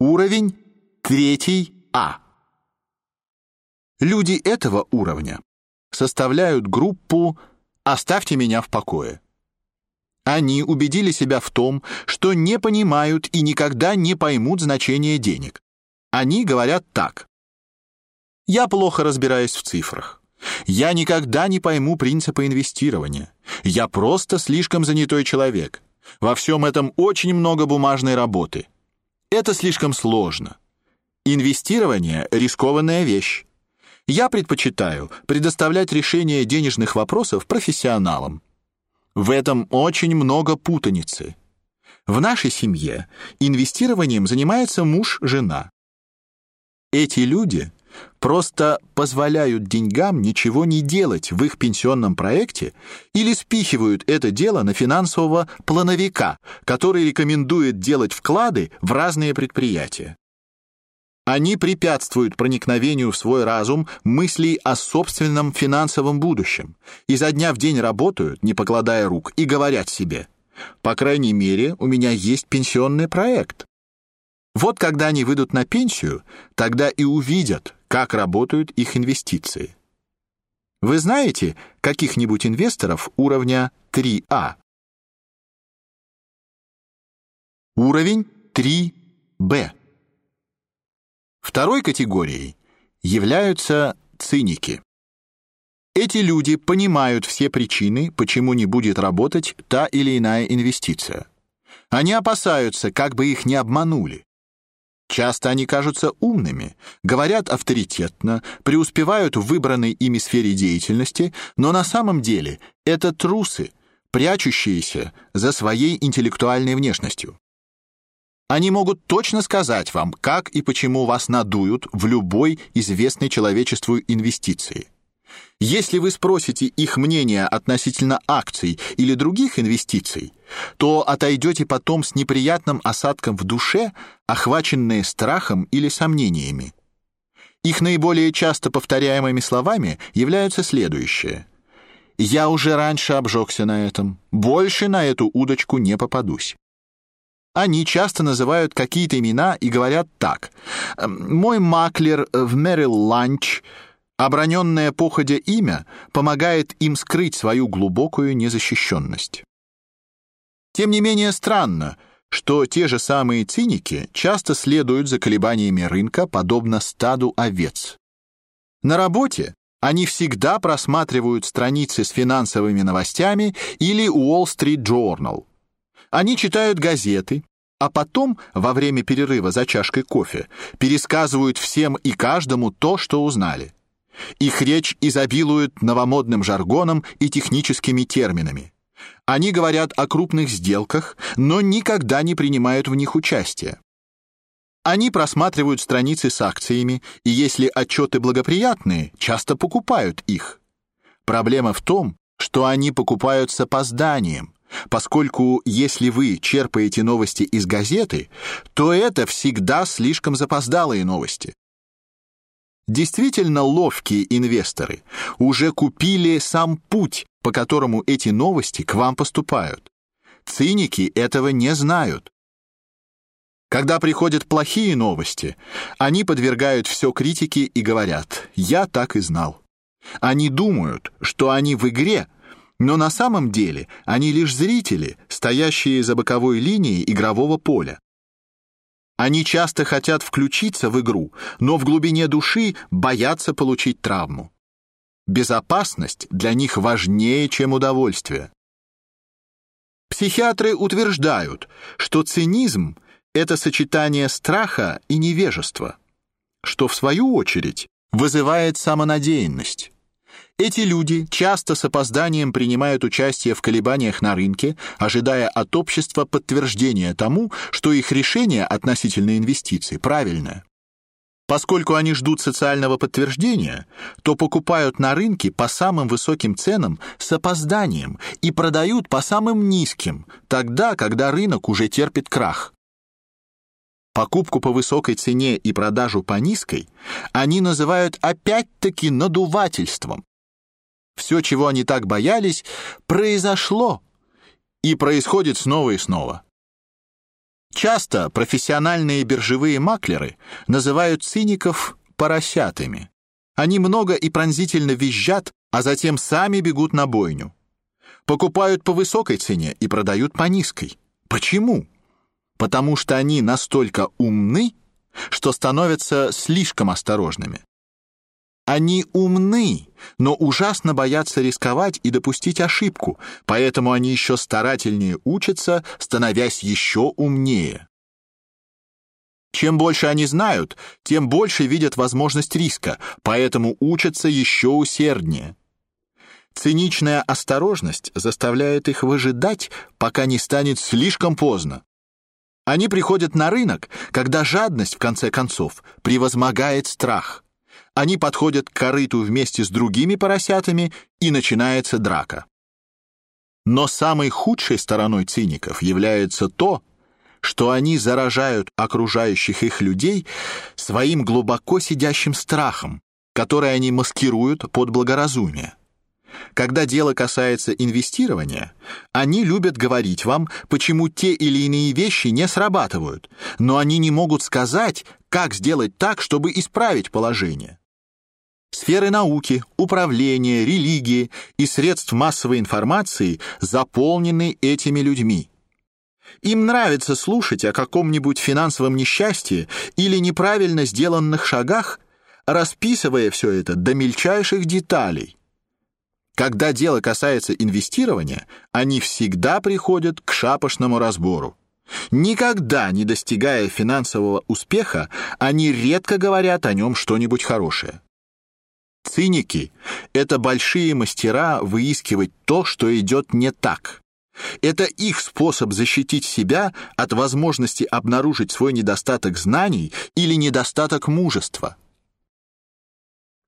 Уровень третий А. Люди этого уровня составляют группу «Оставьте меня в покое». Они убедили себя в том, что не понимают и никогда не поймут значение денег. Они говорят так. «Я плохо разбираюсь в цифрах. Я никогда не пойму принципы инвестирования. Я просто слишком занятой человек. Во всем этом очень много бумажной работы. Это слишком сложно. Инвестирование — рискованная вещь. Я предпочитаю предоставлять решение денежных вопросов профессионалам. В этом очень много путаницы. В нашей семье инвестированием занимается муж-жена. Эти люди просто позволяют деньгам ничего не делать в их пенсионном проекте или спихивают это дело на финансового плановика, который рекомендует делать вклады в разные предприятия. Они препятствуют проникновению в свой разум мыслей о собственном финансовом будущем. Изо дня в день работают, не покладая рук, и говорят себе: "По крайней мере, у меня есть пенсионный проект". Вот когда они выйдут на пенсию, тогда и увидят, как работают их инвестиции. Вы знаете каких-нибудь инвесторов уровня 3А? Уровень 3Б. Второй категорией являются циники. Эти люди понимают все причины, почему не будет работать та или иная инвестиция. Они опасаются, как бы их не обманули. Часто они кажутся умными, говорят авторитетно, преуспевают в выбранной ими сфере деятельности, но на самом деле это трусы, прячущиеся за своей интеллектуальной внешностью. Они могут точно сказать вам, как и почему вас надуют в любой известной человечеству инвестиции. Если вы спросите их мнение относительно акций или других инвестиций, то отойдете потом с неприятным осадком в душе, охваченные страхом или сомнениями. Их наиболее часто повторяемыми словами являются следующие: "Я уже раньше обжегся на этом, больше на эту удочку не попадусь". Они часто называют какие-то имена и говорят так: "Мой маклер в Merrill Lynch Оброненное походя имя помогает им скрыть свою глубокую незащищенность. Тем не менее странно, что те же самые циники часто следуют за колебаниями рынка, подобно стаду овец. На работе они всегда просматривают страницы с финансовыми новостями или Wall Street Journal. Они читают газеты, а потом, во время перерыва за чашкой кофе, пересказывают всем и каждому то, что узнали. Их речь изобилует новомодным жаргоном и техническими терминами. Они говорят о крупных сделках, но никогда не принимают в них участие. Они просматривают страницы с акциями, и если отчеты благоприятные, часто покупают их. Проблема в том, что они покупают с опозданием, поскольку если вы черпаете новости из газеты, то это всегда слишком запоздалые новости. Действительно ловкие инвесторы уже купили сам путь, по которому эти новости к вам поступают. Циники этого не знают. Когда приходят плохие новости, они подвергают все критике и говорят: "Я так и знал". Они думают, что они в игре, но на самом деле они лишь зрители, стоящие за боковой линией игрового поля. Они часто хотят включиться в игру, но в глубине души боятся получить травму. Безопасность для них важнее, чем удовольствие. Психиатры утверждают, что цинизм это сочетание страха и невежества, что в свою очередь вызывает самонадеянность. Эти люди часто с опозданием принимают участие в колебаниях на рынке, ожидая от общества подтверждения тому, что их решение относительно инвестиций правильное. Поскольку они ждут социального подтверждения, то покупают на рынке по самым высоким ценам с опозданием и продают по самым низким, тогда, когда рынок уже терпит крах. Покупку по высокой цене и продажу по низкой они называют опять-таки надувательством. Все, чего они так боялись, произошло и происходит снова и снова. Часто профессиональные биржевые маклеры называют циников поросятами. Они много и пронзительно визжат, а затем сами бегут на бойню. Покупают по высокой цене и продают по низкой. Почему? Потому что они настолько умны, что становятся слишком осторожными. Они умны, но ужасно боятся рисковать и допустить ошибку, поэтому они еще старательнее учатся, становясь еще умнее. Чем больше они знают, тем больше видят возможность риска, поэтому учатся еще усерднее. Циничная осторожность заставляет их выжидать, пока не станет слишком поздно. Они приходят на рынок, когда жадность в конце концов превозмогает страх. Они подходят к корыту вместе с другими поросятами, и начинается драка. Но самой худшей стороной циников является то, что они заражают окружающих их людей своим глубоко сидящим страхом, который они маскируют под благоразумие. Когда дело касается инвестирования, они любят говорить вам, почему те или иные вещи не срабатывают, но они не могут сказать, как сделать так, чтобы исправить положение. Сферы науки, управления, религии и средств массовой информации заполнены этими людьми. Им нравится слушать о каком-нибудь финансовом несчастье или неправильно сделанных шагах, расписывая все это до мельчайших деталей. Когда дело касается инвестирования, они всегда приходят к шапошному разбору. Никогда не достигая финансового успеха, они редко говорят о нем что-нибудь хорошее. Циники — это большие мастера выискивать то, что идет не так. Это их способ защитить себя от возможности обнаружить свой недостаток знаний или недостаток мужества.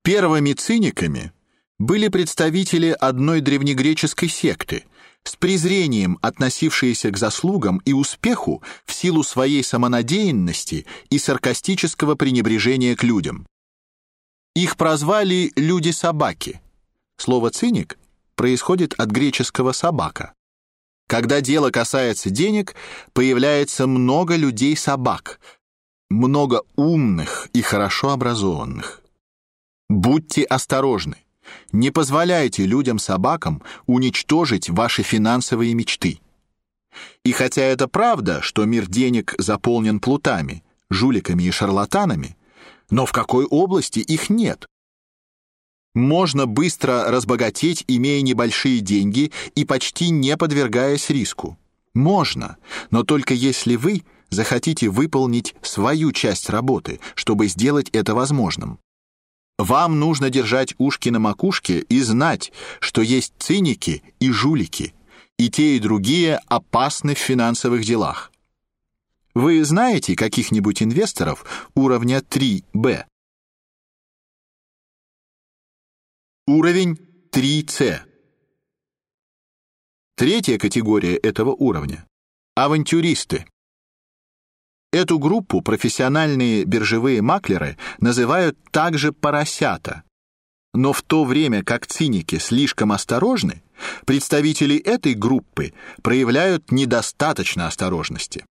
Первыми циниками были представители одной древнегреческой секты, с презрением относившиеся к заслугам и успеху в силу своей самонадеянности и саркастического пренебрежения к людям. Их прозвали люди-собаки. Слово циник происходит от греческого собака. Когда дело касается денег, появляется много людей-собак, много умных и хорошо образованных. Будьте осторожны. Не позволяйте людям-собакам уничтожить ваши финансовые мечты. И хотя это правда, что мир денег заполнен плутами, жуликами и шарлатанами, но в какой области их нет? Можно быстро разбогатеть, имея небольшие деньги и почти не подвергаясь риску. Можно, но только если вы захотите выполнить свою часть работы, чтобы сделать это возможным. Вам нужно держать ушки на макушке и знать, что есть циники и жулики, и те и другие опасны в финансовых делах. Вы знаете каких-нибудь инвесторов уровня 3Б? Уровень 3С. Третья категория этого уровня авантюристы. Эту группу профессиональные биржевые маклеры называют также поросята. Но в то время как циники слишком осторожны, представители этой группы проявляют недостаточно осторожности.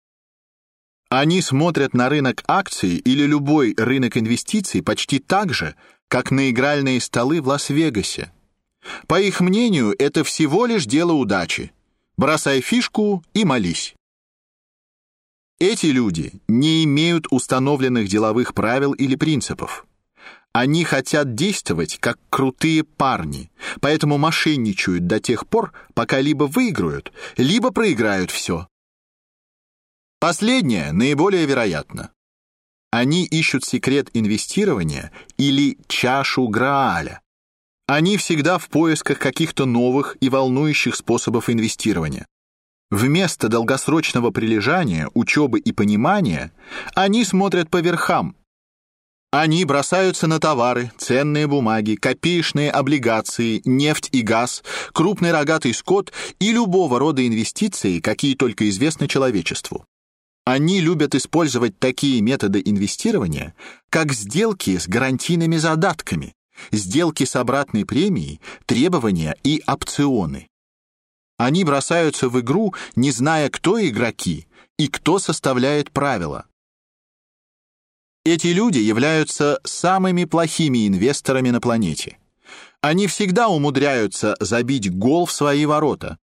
Они смотрят на рынок акций или любой рынок инвестиций почти так же, как на игральные столы в Лас-Вегасе. По их мнению, это всего лишь дело удачи. Бросай фишку и молись. Эти люди не имеют установленных деловых правил или принципов. Они хотят действовать как крутые парни, поэтому мошенничают до тех пор, пока либо выиграют, либо проиграют все. Последнее наиболее вероятно. Они ищут секрет инвестирования или чашу Грааля. Они всегда в поисках каких-то новых и волнующих способов инвестирования. Вместо долгосрочного прилежания, учебы и понимания они смотрят по верхам. Они бросаются на товары, ценные бумаги, копеечные облигации, нефть и газ, крупный рогатый скот и любого рода инвестиции, какие только известны человечеству. Они любят использовать такие методы инвестирования, как сделки с гарантийными задатками, сделки с обратной премией, требования и опционы. Они бросаются в игру, не зная, кто игроки и кто составляет правила. Эти люди являются самыми плохими инвесторами на планете. Они всегда умудряются забить гол в свои ворота.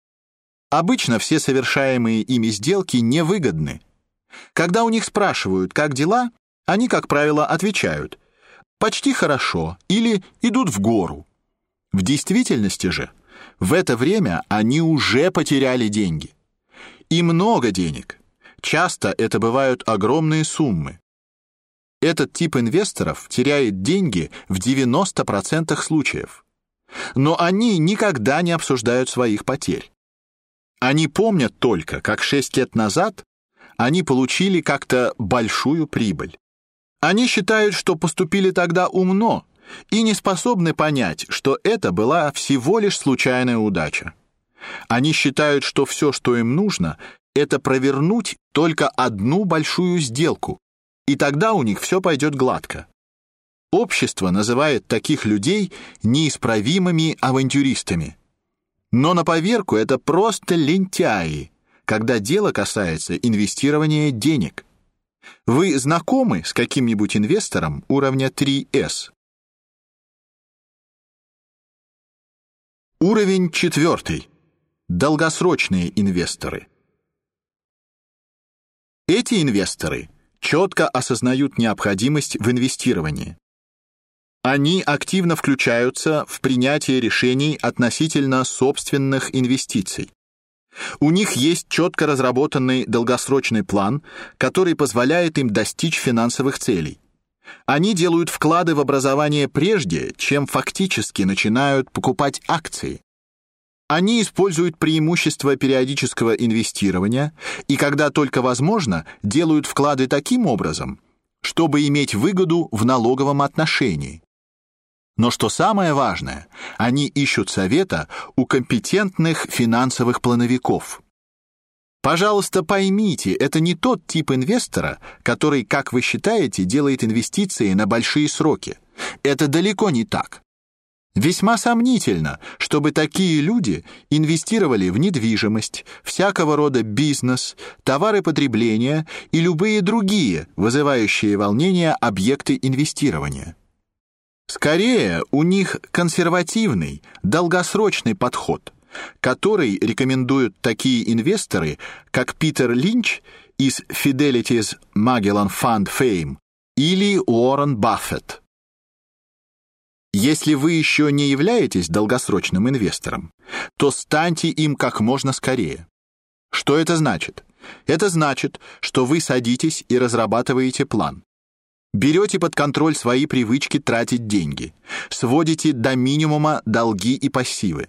Обычно все совершаемые ими сделки невыгодны. Когда у них спрашивают, как дела, они, как правило, отвечают «почти хорошо» или «идут в гору». В действительности же, в это время они уже потеряли деньги. И много денег. Часто это бывают огромные суммы. Этот тип инвесторов теряет деньги в 90% случаев. Но они никогда не обсуждают своих потерь. Они помнят только, как 6 лет назад они получили как-то большую прибыль. Они считают, что поступили тогда умно и не способны понять, что это была всего лишь случайная удача. Они считают, что все, что им нужно, это провернуть только одну большую сделку, и тогда у них все пойдет гладко. Общество называет таких людей неисправимыми авантюристами. Но на поверку это просто лентяи, когда дело касается инвестирования денег. Вы знакомы с каким-нибудь инвестором уровня 3S? Уровень четвертый. Долгосрочные инвесторы. Эти инвесторы четко осознают необходимость в инвестировании. Они активно включаются в принятие решений относительно собственных инвестиций. У них есть четко разработанный долгосрочный план, который позволяет им достичь финансовых целей. Они делают вклады в образование прежде, чем фактически начинают покупать акции. Они используют преимущества периодического инвестирования и, когда только возможно, делают вклады таким образом, чтобы иметь выгоду в налоговом отношении. Но что самое важное, они ищут совета у компетентных финансовых плановиков. Пожалуйста, поймите, это не тот тип инвестора, который, как вы считаете, делает инвестиции на большие сроки. Это далеко не так. Весьма сомнительно, чтобы такие люди инвестировали в недвижимость, всякого рода бизнес, товары потребления и любые другие вызывающие волнения объекты инвестирования. Скорее, у них консервативный, долгосрочный подход, который рекомендуют такие инвесторы, как Питер Линч из Fidelity's Magellan Fund Fame или Уоррен Баффет. Если вы еще не являетесь долгосрочным инвестором, то станьте им как можно скорее. Что это значит? Это значит, что вы садитесь и разрабатываете план. Берете под контроль свои привычки тратить деньги, сводите до минимума долги и пассивы.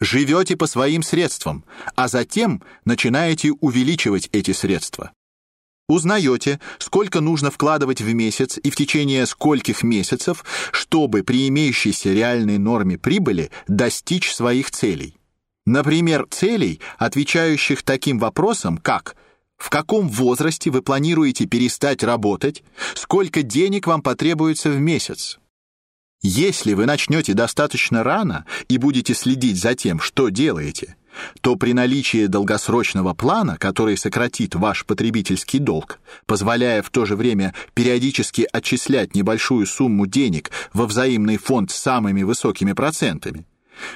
Живете по своим средствам, а затем начинаете увеличивать эти средства. Узнаете, сколько нужно вкладывать в месяц и в течение скольких месяцев, чтобы при имеющейся реальной норме прибыли достичь своих целей. Например, целей, отвечающих таким вопросам, как в каком возрасте вы планируете перестать работать, сколько денег вам потребуется в месяц. Если вы начнете достаточно рано и будете следить за тем, что делаете, то при наличии долгосрочного плана, который сократит ваш потребительский долг, позволяя в то же время периодически отчислять небольшую сумму денег во взаимный фонд с самыми высокими процентами,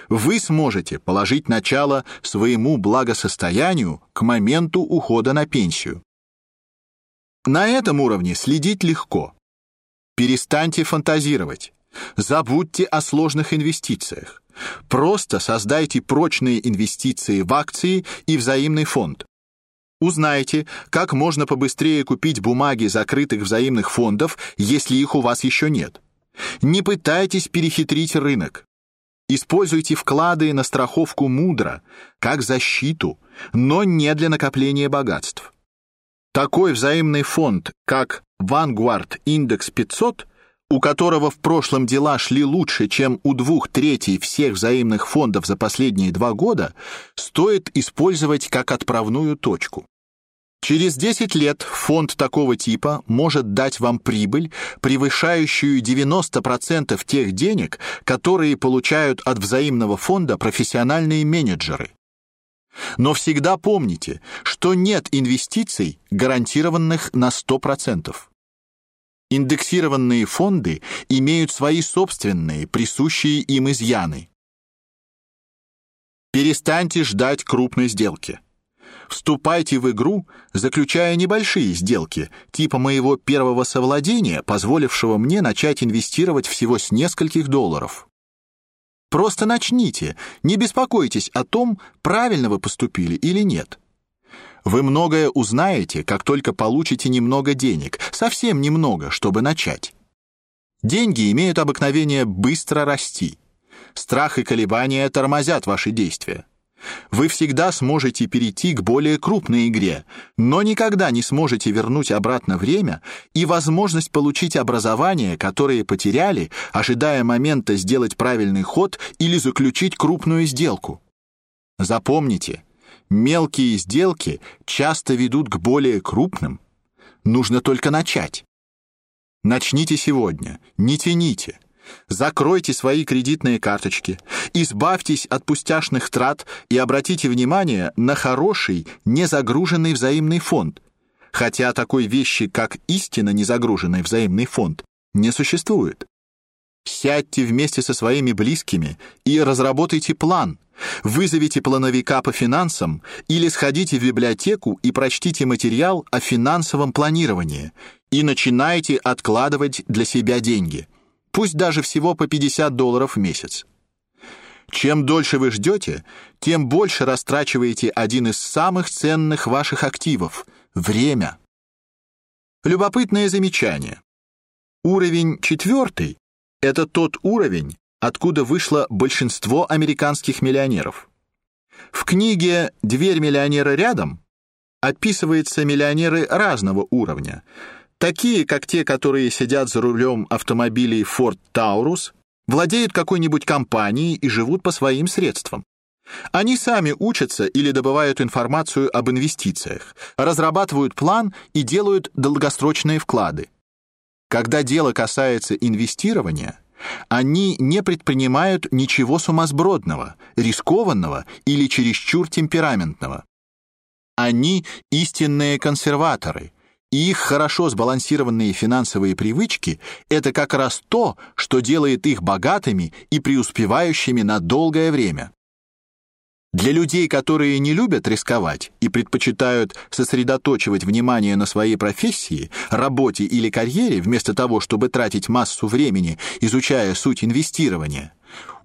вы сможете положить начало своему благосостоянию к моменту ухода на пенсию. На этом уровне следить легко. Перестаньте фантазировать. Забудьте о сложных инвестициях. Просто создайте прочные инвестиции в акции и взаимный фонд. Узнайте, как можно побыстрее купить бумаги закрытых взаимных фондов, если их у вас еще нет. Не пытайтесь перехитрить рынок. Используйте вклады на страховку мудро, как защиту, но не для накопления богатств. Такой взаимный фонд, как Vanguard Index 500, у которого в прошлом дела шли лучше, чем у двух третей всех взаимных фондов за последние два года, стоит использовать как отправную точку. Через 10 лет фонд такого типа может дать вам прибыль, превышающую 90% тех денег, которые получают от взаимного фонда профессиональные менеджеры. Но всегда помните, что нет инвестиций, гарантированных на 100%. Индексированные фонды имеют свои собственные, присущие им изъяны. Перестаньте ждать крупной сделки. Вступайте в игру, заключая небольшие сделки, типа моего первого совладения, позволившего мне начать инвестировать всего с нескольких долларов. Просто начните, не беспокойтесь о том, правильно вы поступили или нет. Вы многое узнаете, как только получите немного денег, совсем немного, чтобы начать. Деньги имеют обыкновение быстро расти. Страх и колебания тормозят ваши действия. Вы всегда сможете перейти к более крупной игре, но никогда не сможете вернуть обратно время и возможность получить образование, которое потеряли, ожидая момента сделать правильный ход или заключить крупную сделку. Запомните, мелкие сделки часто ведут к более крупным. Нужно только начать. Начните сегодня, не тяните. Закройте свои кредитные карточки, избавьтесь от пустяшных трат и обратите внимание на хороший, незагруженный взаимный фонд. Хотя такой вещи, как истинно незагруженный взаимный фонд, не существует. Сядьте вместе со своими близкими и разработайте план. Вызовите плановика по финансам или сходите в библиотеку и прочтите материал о финансовом планировании и начинайте откладывать для себя деньги пусть даже всего по 50 долларов в месяц. Чем дольше вы ждете, тем больше растрачиваете один из самых ценных ваших активов время. Любопытное замечание. Уровень четвертый — это тот уровень, откуда вышло большинство американских миллионеров. В книге «Дверь миллионера рядом» описываются миллионеры разного уровня, Такие, как те, которые сидят за рулем автомобилей Ford Taurus, владеют какой-нибудь компанией и живут по своим средствам. Они сами учатся или добывают информацию об инвестициях, разрабатывают план и делают долгосрочные вклады. Когда дело касается инвестирования, они не предпринимают ничего сумасбродного, рискованного или чересчур темпераментного. Они истинные консерваторы, и их хорошо сбалансированные финансовые привычки это как раз то, что делает их богатыми и преуспевающими на долгое время. Для людей, которые не любят рисковать и предпочитают сосредотачивать внимание на своей профессии, работе или карьере вместо того, чтобы тратить массу времени, изучая суть инвестирования,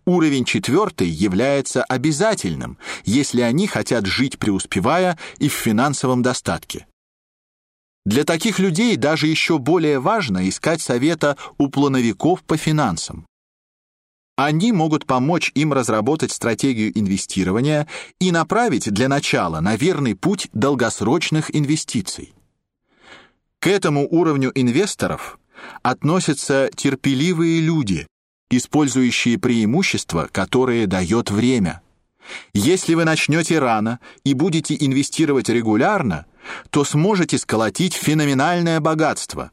уровень четвертый является обязательным, если они хотят жить преуспевая и в финансовом достатке. Для таких людей даже еще более важно искать совета у плановиков по финансам. Они могут помочь им разработать стратегию инвестирования и направить для начала на верный путь долгосрочных инвестиций. К этому уровню инвесторов относятся терпеливые люди, использующие преимущества, которые дает время. Если вы начнете рано и будете инвестировать регулярно, то сможете сколотить феноменальное богатство.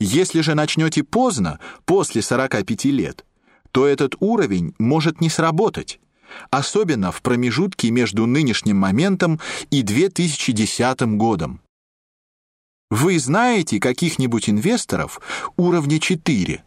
Если же начнете поздно, после 45 лет, то этот уровень может не сработать, особенно в промежутке между нынешним моментом и 2010 годом. Вы знаете каких-нибудь инвесторов уровня 4,